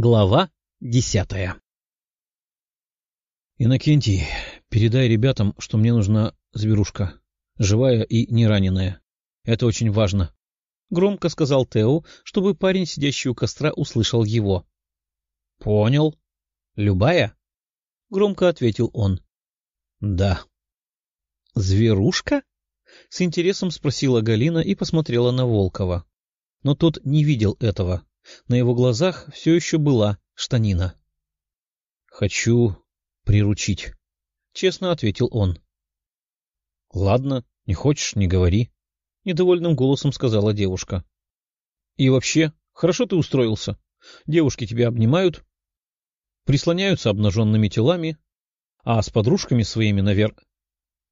Глава десятая Иннокентий, передай ребятам, что мне нужна зверушка, живая и не раненая. Это очень важно. Громко сказал Тео, чтобы парень, сидящий у костра, услышал его. — Понял. — Любая? — громко ответил он. — Да. — Зверушка? — с интересом спросила Галина и посмотрела на Волкова. Но тот не видел этого. На его глазах все еще была штанина. — Хочу приручить, — честно ответил он. — Ладно, не хочешь — не говори, — недовольным голосом сказала девушка. — И вообще, хорошо ты устроился. Девушки тебя обнимают, прислоняются обнаженными телами, а с подружками своими наверх...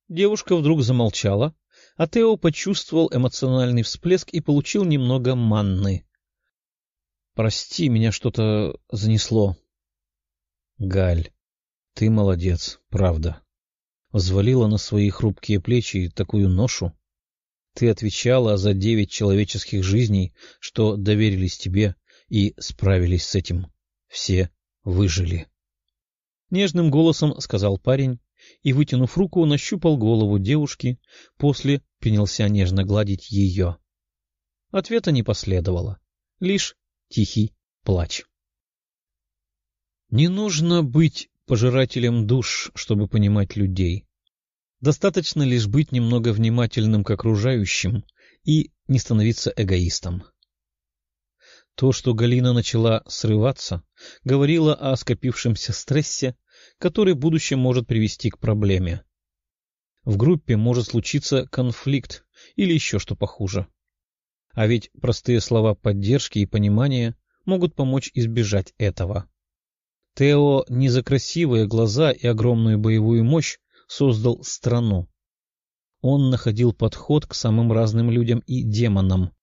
Девушка вдруг замолчала, а Тео почувствовал эмоциональный всплеск и получил немного манны. — Прости, меня что-то занесло. — Галь, ты молодец, правда. Взвалила на свои хрупкие плечи такую ношу. Ты отвечала за девять человеческих жизней, что доверились тебе и справились с этим. Все выжили. Нежным голосом сказал парень и, вытянув руку, нащупал голову девушки, после принялся нежно гладить ее. Ответа не последовало, лишь тихий плач. Не нужно быть пожирателем душ, чтобы понимать людей. Достаточно лишь быть немного внимательным к окружающим и не становиться эгоистом. То, что Галина начала срываться, говорило о скопившемся стрессе, который в будущем может привести к проблеме. В группе может случиться конфликт или еще что похуже. А ведь простые слова поддержки и понимания могут помочь избежать этого. Тео не за красивые глаза и огромную боевую мощь создал страну. Он находил подход к самым разным людям и демонам,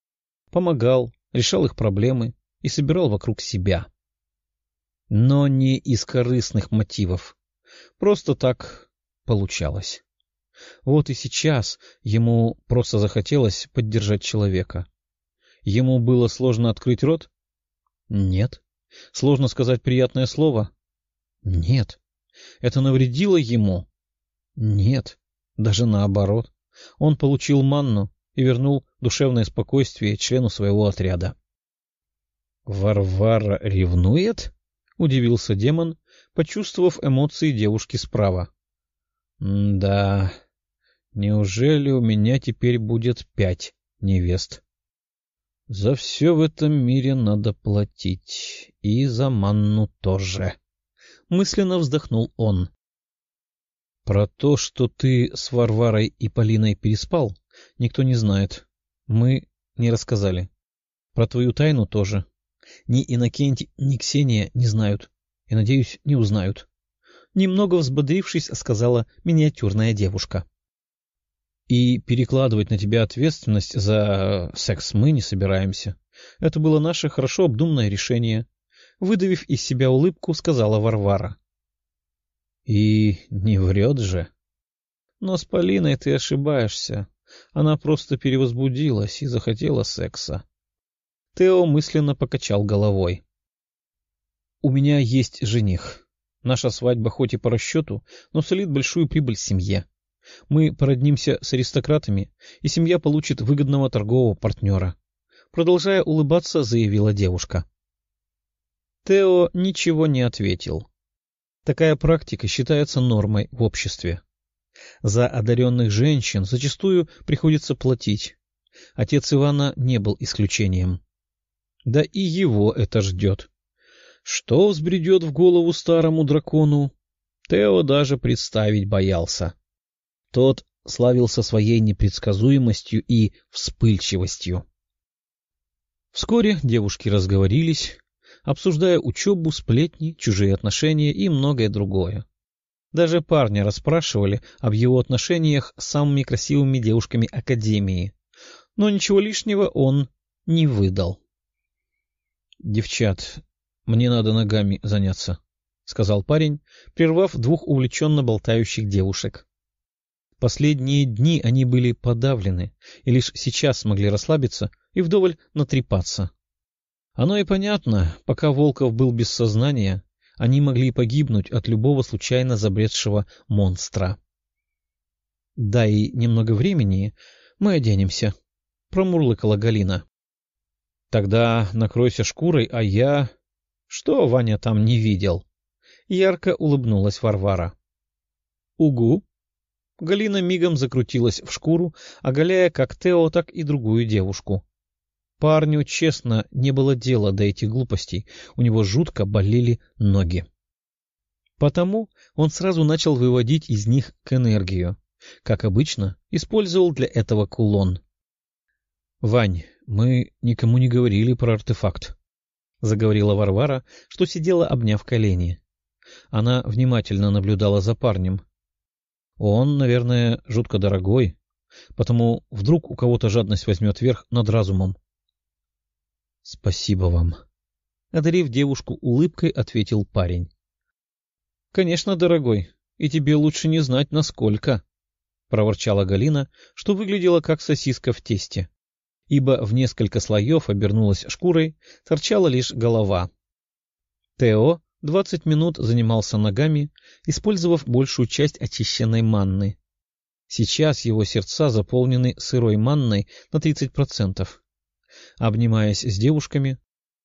помогал, решал их проблемы и собирал вокруг себя. Но не из корыстных мотивов. Просто так получалось. Вот и сейчас ему просто захотелось поддержать человека. Ему было сложно открыть рот? Нет. Сложно сказать приятное слово? Нет. Это навредило ему? Нет. Даже наоборот. Он получил манну и вернул душевное спокойствие члену своего отряда. — Варвара ревнует? — удивился демон, почувствовав эмоции девушки справа. — Да, неужели у меня теперь будет пять невест? За все в этом мире надо платить, и за манну тоже. Мысленно вздохнул он. Про то, что ты с Варварой и Полиной переспал, никто не знает. Мы не рассказали. Про твою тайну тоже. Ни Иннокентий, ни Ксения не знают. И, надеюсь, не узнают. Немного взбодрившись, сказала миниатюрная девушка. И перекладывать на тебя ответственность за секс мы не собираемся. Это было наше хорошо обдуманное решение. Выдавив из себя улыбку, сказала Варвара. — И не врет же. Но с Полиной ты ошибаешься. Она просто перевозбудилась и захотела секса. Тео мысленно покачал головой. — У меня есть жених. Наша свадьба хоть и по расчету, но солит большую прибыль семье. Мы породнимся с аристократами, и семья получит выгодного торгового партнера. Продолжая улыбаться, заявила девушка. Тео ничего не ответил. Такая практика считается нормой в обществе. За одаренных женщин зачастую приходится платить. Отец Ивана не был исключением. Да и его это ждет. Что взбредет в голову старому дракону, Тео даже представить боялся. Тот славился своей непредсказуемостью и вспыльчивостью. Вскоре девушки разговорились, обсуждая учебу, сплетни, чужие отношения и многое другое. Даже парня расспрашивали об его отношениях с самыми красивыми девушками Академии, но ничего лишнего он не выдал. — Девчат, мне надо ногами заняться, — сказал парень, прервав двух увлеченно болтающих девушек. Последние дни они были подавлены и лишь сейчас смогли расслабиться и вдоволь натрепаться. Оно и понятно, пока Волков был без сознания, они могли погибнуть от любого случайно забредшего монстра. — Дай немного времени, мы оденемся, — промурлыкала Галина. — Тогда накройся шкурой, а я... Что Ваня там не видел? Ярко улыбнулась Варвара. — Угу. Галина мигом закрутилась в шкуру, оголяя как Тео, так и другую девушку. Парню, честно, не было дела до этих глупостей, у него жутко болели ноги. Потому он сразу начал выводить из них к энергию. Как обычно, использовал для этого кулон. — Вань, мы никому не говорили про артефакт, — заговорила Варвара, что сидела, обняв колени. Она внимательно наблюдала за парнем. Он, наверное, жутко дорогой, потому вдруг у кого-то жадность возьмет верх над разумом. — Спасибо вам. Одарив девушку улыбкой, ответил парень. — Конечно, дорогой, и тебе лучше не знать, насколько, — проворчала Галина, что выглядела как сосиска в тесте, ибо в несколько слоев обернулась шкурой, торчала лишь голова. Тео двадцать минут занимался ногами, использовав большую часть очищенной манны. Сейчас его сердца заполнены сырой манной на тридцать процентов. Обнимаясь с девушками,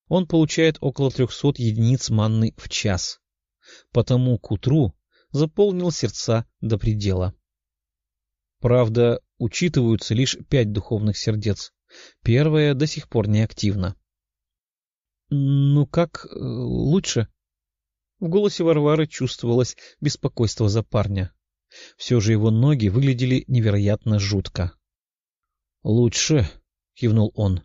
он получает около трехсот единиц манны в час. Потому к утру заполнил сердца до предела. Правда, учитываются лишь пять духовных сердец. Первое до сих пор не активно. — Ну как, э, лучше? В голосе Варвары чувствовалось беспокойство за парня. Все же его ноги выглядели невероятно жутко. — Лучше, — кивнул он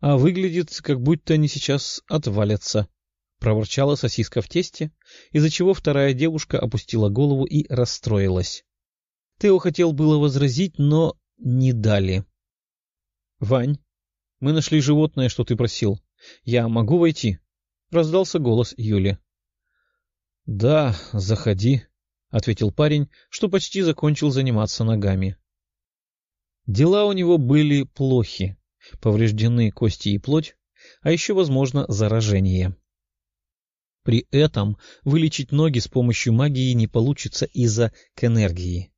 а выглядит, как будто они сейчас отвалятся, — проворчала сосиска в тесте, из-за чего вторая девушка опустила голову и расстроилась. Тео хотел было возразить, но не дали. — Вань, мы нашли животное, что ты просил. Я могу войти? — раздался голос Юли. — Да, заходи, — ответил парень, что почти закончил заниматься ногами. Дела у него были плохи повреждены кости и плоть, а еще, возможно, заражение. При этом вылечить ноги с помощью магии не получится из-за к энергии.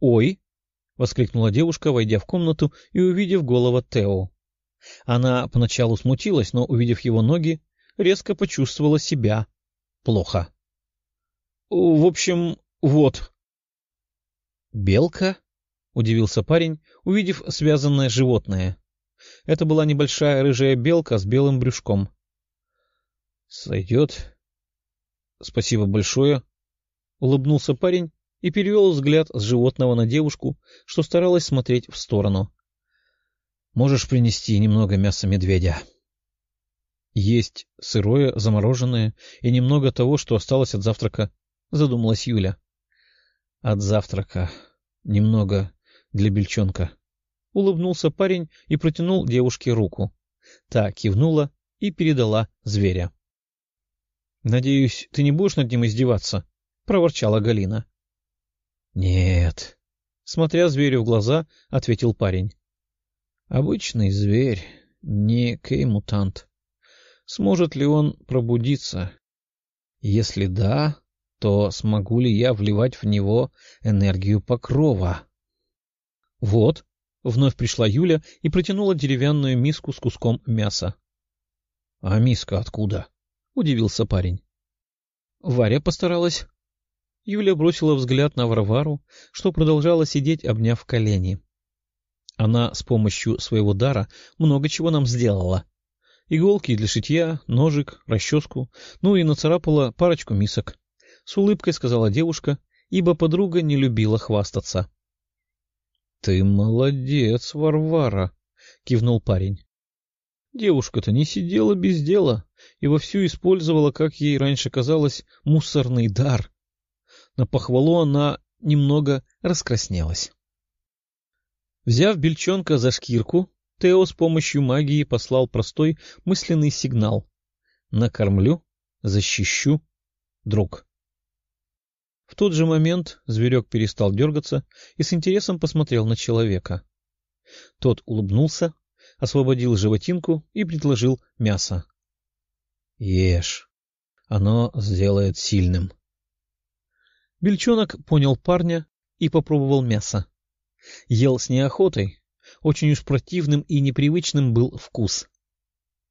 «Ой!» — воскликнула девушка, войдя в комнату и увидев голову Тео. Она поначалу смутилась, но, увидев его ноги, резко почувствовала себя плохо. — В общем, вот. — Белка? — удивился парень, увидев связанное животное. Это была небольшая рыжая белка с белым брюшком. — Сойдет. — Спасибо большое. Улыбнулся парень и перевел взгляд с животного на девушку, что старалась смотреть в сторону. — Можешь принести немного мяса медведя. — Есть сырое, замороженное и немного того, что осталось от завтрака, — задумалась Юля. — От завтрака. Немного для бельчонка. — улыбнулся парень и протянул девушке руку. Та кивнула и передала зверя. — Надеюсь, ты не будешь над ним издеваться? — проворчала Галина. — Нет, — смотря зверю в глаза, ответил парень. — Обычный зверь, не кей-мутант. Сможет ли он пробудиться? Если да, то смогу ли я вливать в него энергию покрова? — Вот, Вновь пришла Юля и протянула деревянную миску с куском мяса. — А миска откуда? — удивился парень. Варя постаралась. Юля бросила взгляд на Варвару, что продолжала сидеть, обняв колени. Она с помощью своего дара много чего нам сделала. Иголки для шитья, ножик, расческу, ну и нацарапала парочку мисок. С улыбкой сказала девушка, ибо подруга не любила хвастаться. — Ты молодец, Варвара, — кивнул парень. Девушка-то не сидела без дела и вовсю использовала, как ей раньше казалось, мусорный дар. На похвалу она немного раскраснелась. Взяв бельчонка за шкирку, Тео с помощью магии послал простой мысленный сигнал. «Накормлю, защищу, друг». В тот же момент зверек перестал дергаться и с интересом посмотрел на человека. Тот улыбнулся, освободил животинку и предложил мясо. — Ешь, оно сделает сильным. Бельчонок понял парня и попробовал мясо. Ел с неохотой, очень уж противным и непривычным был вкус.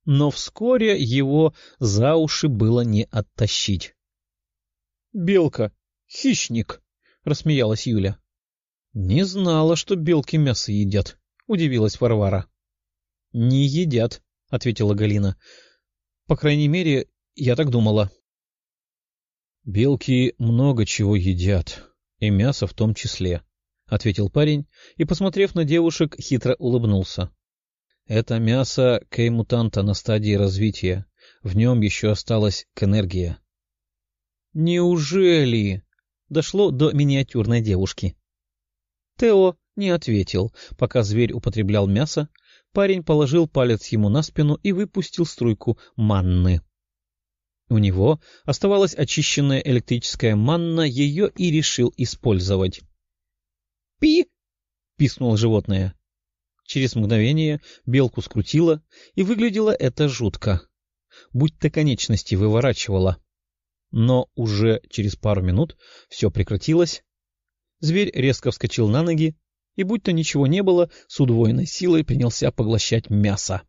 Но вскоре его за уши было не оттащить. — Белка, хищник! — рассмеялась Юля. — Не знала, что белки мясо едят, — удивилась Варвара. — Не едят, — ответила Галина. — По крайней мере, я так думала. — Белки много чего едят, и мясо в том числе, — ответил парень и, посмотрев на девушек, хитро улыбнулся. — Это мясо кей-мутанта на стадии развития. В нем еще осталась кэнергия. — Неужели? — дошло до миниатюрной девушки. Тео не ответил. Пока зверь употреблял мясо, парень положил палец ему на спину и выпустил струйку манны. У него оставалась очищенная электрическая манна, ее и решил использовать. «Пи!» — пискнуло животное. Через мгновение белку скрутило, и выглядело это жутко. Будь-то конечности выворачивало. Но уже через пару минут все прекратилось. Зверь резко вскочил на ноги и, будь-то ничего не было, с удвоенной силой принялся поглощать мясо.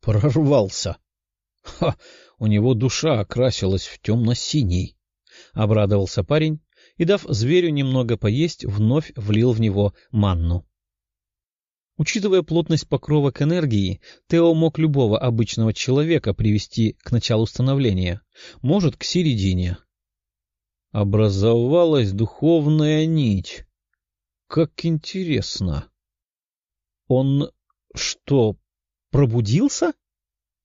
Прорвался. Ха! У него душа окрасилась в темно-синий. Обрадовался парень и, дав зверю немного поесть, вновь влил в него манну. Учитывая плотность покрова к энергии, Тео мог любого обычного человека привести к началу становления, может, к середине. Образовалась духовная нить. Как интересно. Он что, пробудился?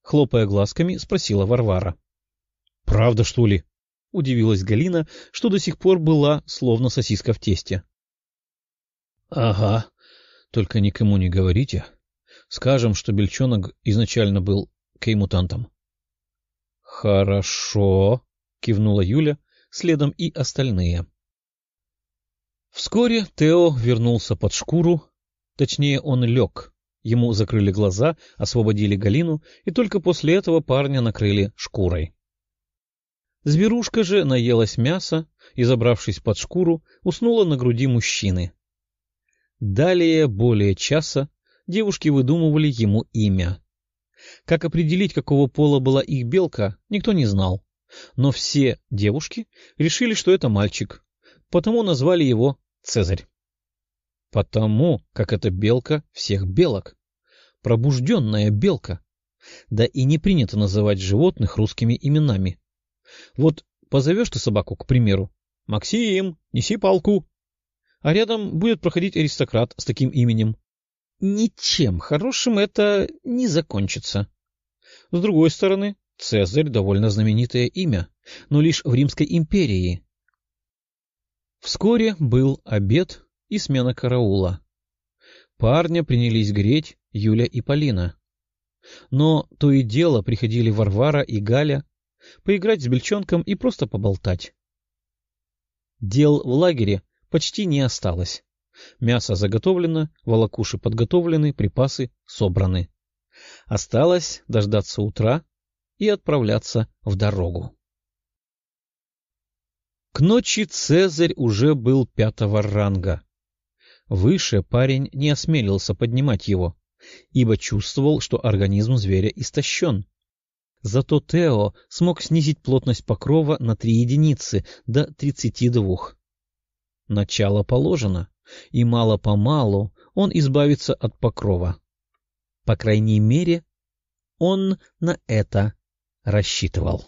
Хлопая глазками, спросила Варвара. — Правда, что ли? — удивилась Галина, что до сих пор была словно сосиска в тесте. — Ага, только никому не говорите. Скажем, что Бельчонок изначально был кей-мутантом. — Хорошо, — кивнула Юля, следом и остальные. Вскоре Тео вернулся под шкуру, точнее, он лег. Ему закрыли глаза, освободили Галину, и только после этого парня накрыли шкурой. Зверушка же наелась мяса и, забравшись под шкуру, уснула на груди мужчины. Далее, более часа, девушки выдумывали ему имя. Как определить, какого пола была их белка, никто не знал. Но все девушки решили, что это мальчик, потому назвали его Цезарь. Потому как это белка всех белок. Пробужденная белка. Да и не принято называть животных русскими именами. Вот позовешь ты собаку, к примеру, «Максим, неси палку!» А рядом будет проходить аристократ с таким именем. Ничем хорошим это не закончится. С другой стороны, Цезарь — довольно знаменитое имя, но лишь в Римской империи. Вскоре был обед и смена караула. Парня принялись греть Юля и Полина. Но то и дело приходили Варвара и Галя поиграть с бельчонком и просто поболтать. Дел в лагере почти не осталось. Мясо заготовлено, волокуши подготовлены, припасы собраны. Осталось дождаться утра и отправляться в дорогу. К ночи Цезарь уже был пятого ранга. Выше парень не осмелился поднимать его, ибо чувствовал, что организм зверя истощен. Зато Тео смог снизить плотность покрова на три единицы до тридцати двух. Начало положено, и мало-помалу он избавится от покрова. По крайней мере, он на это рассчитывал.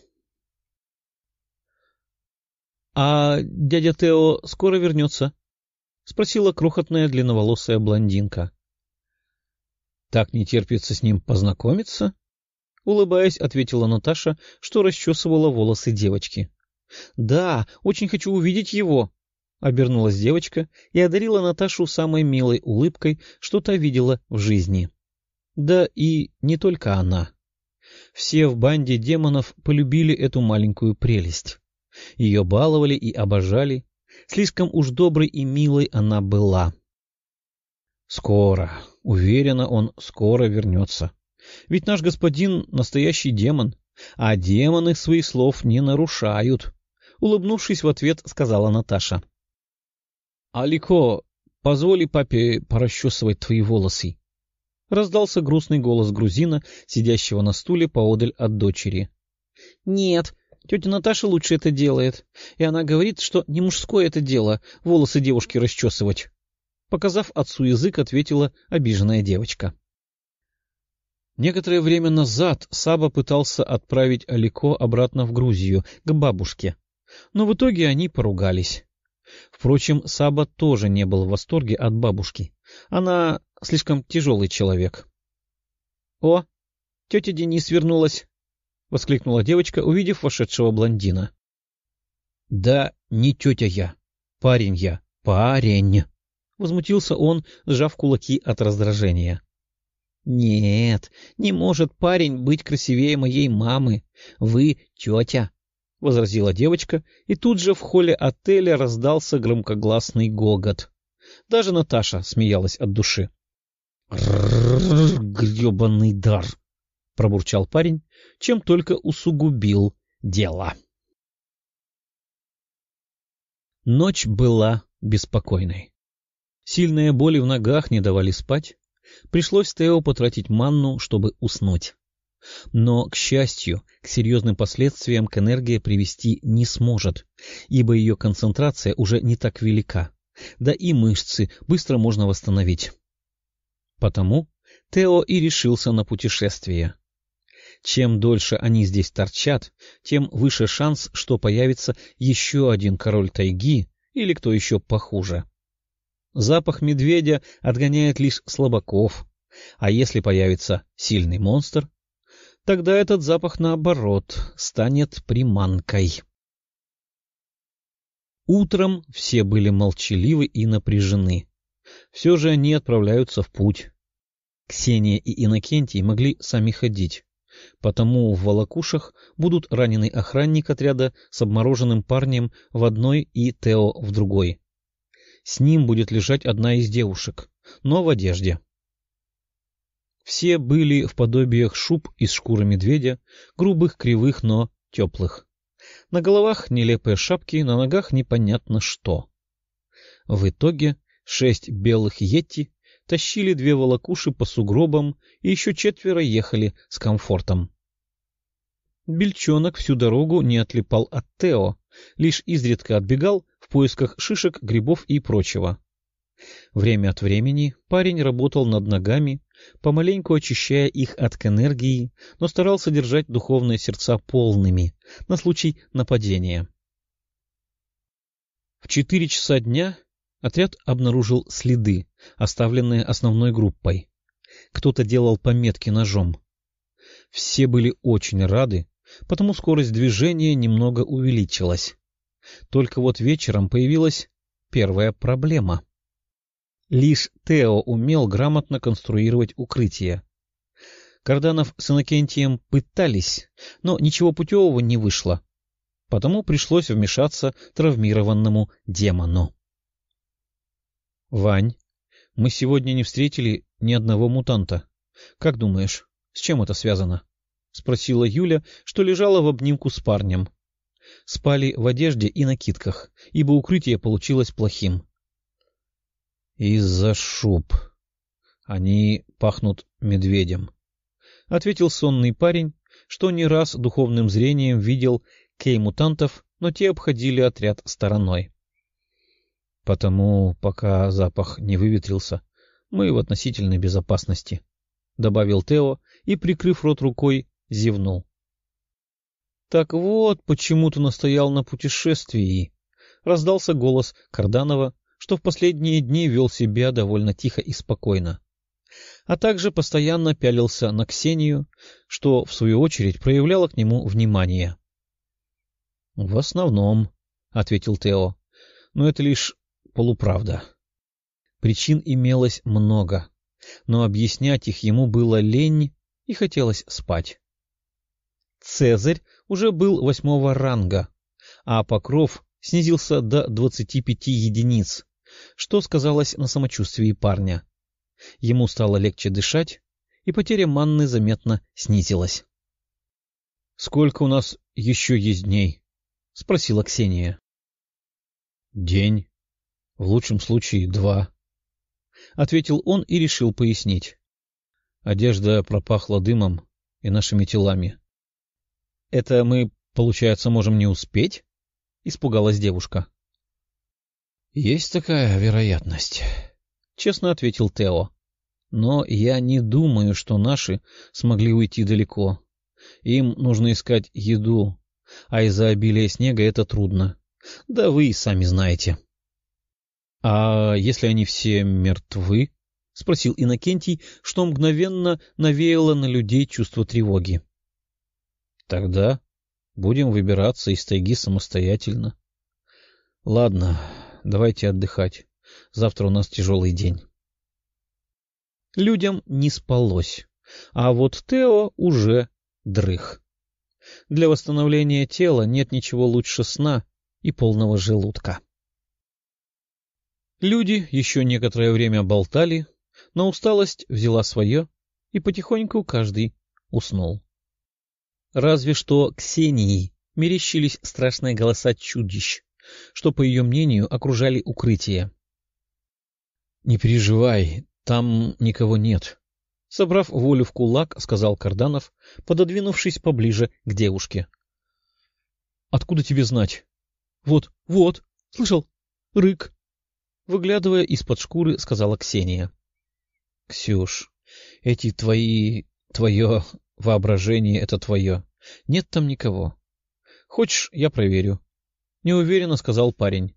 — А дядя Тео скоро вернется? — спросила крохотная длинноволосая блондинка. — Так не терпится с ним познакомиться? — улыбаясь, ответила Наташа, что расчесывала волосы девочки. — Да, очень хочу увидеть его, — обернулась девочка и одарила Наташу самой милой улыбкой, что та видела в жизни. Да и не только она. Все в банде демонов полюбили эту маленькую прелесть. Ее баловали и обожали. Слишком уж доброй и милой она была. — Скоро, Уверена, он скоро вернется. Ведь наш господин — настоящий демон, а демоны своих слов не нарушают. Улыбнувшись в ответ, сказала Наташа. — Алико, позволи папе порасчесывать твои волосы. Раздался грустный голос грузина, сидящего на стуле поодаль от дочери. — Нет, тетя Наташа лучше это делает, и она говорит, что не мужское это дело — волосы девушки расчесывать. Показав отцу язык, ответила обиженная девочка. Некоторое время назад Саба пытался отправить Алико обратно в Грузию, к бабушке, но в итоге они поругались. Впрочем, Саба тоже не был в восторге от бабушки. Она слишком тяжелый человек. — О, тетя Денис вернулась! — воскликнула девочка, увидев вошедшего блондина. — Да не тетя я, парень я, парень! — возмутился он, сжав кулаки от раздражения. — Нет, не может парень быть красивее моей мамы. Вы тетя, — возразила девочка, и тут же в холле отеля раздался громкогласный гогот. Даже Наташа смеялась от души. — Гребаный дар! — пробурчал парень, чем только усугубил дело. Ночь была беспокойной. Сильные боли в ногах не давали спать. Пришлось Тео потратить манну, чтобы уснуть. Но, к счастью, к серьезным последствиям к энергии привести не сможет, ибо ее концентрация уже не так велика, да и мышцы быстро можно восстановить. Потому Тео и решился на путешествие. Чем дольше они здесь торчат, тем выше шанс, что появится еще один король тайги или кто еще похуже. Запах медведя отгоняет лишь слабаков, а если появится сильный монстр, тогда этот запах, наоборот, станет приманкой. Утром все были молчаливы и напряжены. Все же они отправляются в путь. Ксения и Иннокентий могли сами ходить, потому в волокушах будут раненый охранник отряда с обмороженным парнем в одной и Тео в другой. С ним будет лежать одна из девушек, но в одежде. Все были в подобиях шуб из шкуры медведя, грубых, кривых, но теплых. На головах нелепые шапки, на ногах непонятно что. В итоге шесть белых йети тащили две волокуши по сугробам, и еще четверо ехали с комфортом. Бельчонок всю дорогу не отлипал от Тео, лишь изредка отбегал в поисках шишек, грибов и прочего. Время от времени парень работал над ногами, помаленьку очищая их от энергии, но старался держать духовные сердца полными на случай нападения. В четыре часа дня отряд обнаружил следы, оставленные основной группой. Кто-то делал пометки ножом. Все были очень рады, потому скорость движения немного увеличилась. Только вот вечером появилась первая проблема — Лишь Тео умел грамотно конструировать укрытие. Карданов с Иннокентием пытались, но ничего путевого не вышло, потому пришлось вмешаться травмированному демону. — Вань, мы сегодня не встретили ни одного мутанта. Как думаешь, с чем это связано? — спросила Юля, что лежала в обнимку с парнем. Спали в одежде и накидках, ибо укрытие получилось плохим. Из-за шуб. Они пахнут медведем. — ответил сонный парень, что не раз духовным зрением видел кей-мутантов, но те обходили отряд стороной. Потому, пока запах не выветрился, мы в относительной безопасности, — добавил Тео и, прикрыв рот рукой, зевнул. — Так вот, почему ты настоял на путешествии, — раздался голос Карданова, что в последние дни вел себя довольно тихо и спокойно, а также постоянно пялился на Ксению, что, в свою очередь, проявляло к нему внимание. — В основном, — ответил Тео, — но это лишь полуправда. Причин имелось много, но объяснять их ему было лень и хотелось спать. Цезарь уже был восьмого ранга, а Покров снизился до двадцати пяти единиц, что сказалось на самочувствии парня. ему стало легче дышать, и потеря манны заметно снизилась. — Сколько у нас еще есть дней? — спросила Ксения. — День. В лучшем случае два. — ответил он и решил пояснить. Одежда пропахла дымом и нашими телами. — Это мы, получается, можем не успеть? — испугалась девушка. — Есть такая вероятность, — честно ответил Тео. — Но я не думаю, что наши смогли уйти далеко. Им нужно искать еду, а из-за обилия снега это трудно. Да вы и сами знаете. — А если они все мертвы? — спросил Иннокентий, что мгновенно навеяло на людей чувство тревоги. — Тогда будем выбираться из тайги самостоятельно. — Ладно, давайте отдыхать. Завтра у нас тяжелый день. Людям не спалось, а вот Тео уже дрых. Для восстановления тела нет ничего лучше сна и полного желудка. Люди еще некоторое время болтали, но усталость взяла свое, и потихоньку каждый уснул. Разве что Ксении мерещились страшные голоса чудищ, что, по ее мнению, окружали укрытие. — Не переживай, там никого нет. Собрав волю в кулак, сказал Карданов, пододвинувшись поближе к девушке. — Откуда тебе знать? — Вот, вот, слышал? Рык. Выглядывая из-под шкуры, сказала Ксения. — Ксюш, эти твои... твое воображение — это твое. Нет там никого. Хочешь, я проверю? — неуверенно сказал парень.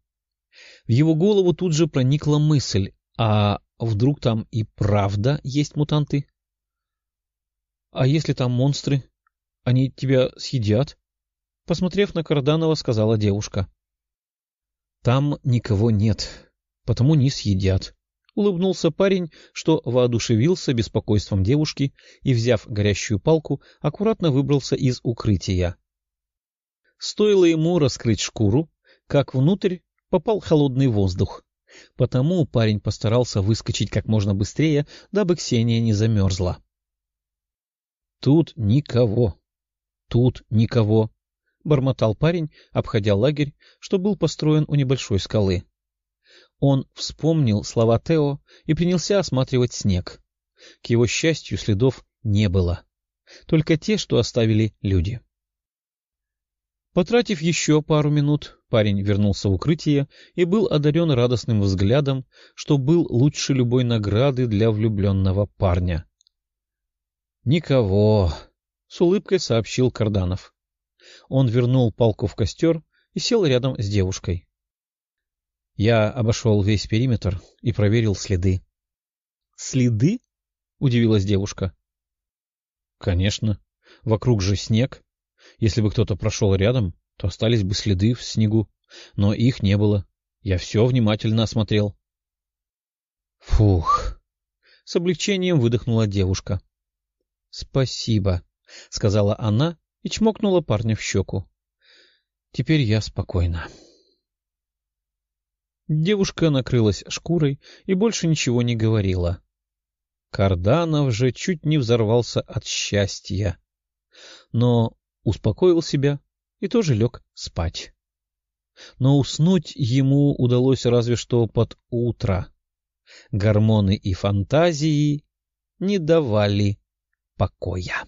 В его голову тут же проникла мысль, а вдруг там и правда есть мутанты? — А если там монстры? Они тебя съедят? Посмотрев на Карданова, сказала девушка. — Там никого нет, потому не съедят. Улыбнулся парень, что воодушевился беспокойством девушки и, взяв горящую палку, аккуратно выбрался из укрытия. Стоило ему раскрыть шкуру, как внутрь попал холодный воздух. Потому парень постарался выскочить как можно быстрее, дабы Ксения не замерзла. «Тут никого. Тут никого», — бормотал парень, обходя лагерь, что был построен у небольшой скалы. Он вспомнил слова Тео и принялся осматривать снег. К его счастью, следов не было. Только те, что оставили люди. Потратив еще пару минут, парень вернулся в укрытие и был одарен радостным взглядом, что был лучше любой награды для влюбленного парня. — Никого, — с улыбкой сообщил Карданов. Он вернул палку в костер и сел рядом с девушкой. Я обошел весь периметр и проверил следы. — Следы? — удивилась девушка. — Конечно. Вокруг же снег. Если бы кто-то прошел рядом, то остались бы следы в снегу, но их не было. Я все внимательно осмотрел. Фух! С облегчением выдохнула девушка. — Спасибо, — сказала она и чмокнула парня в щеку. — Теперь я спокойна. Девушка накрылась шкурой и больше ничего не говорила. Карданов же чуть не взорвался от счастья. Но успокоил себя и тоже лег спать. Но уснуть ему удалось разве что под утро. Гормоны и фантазии не давали покоя.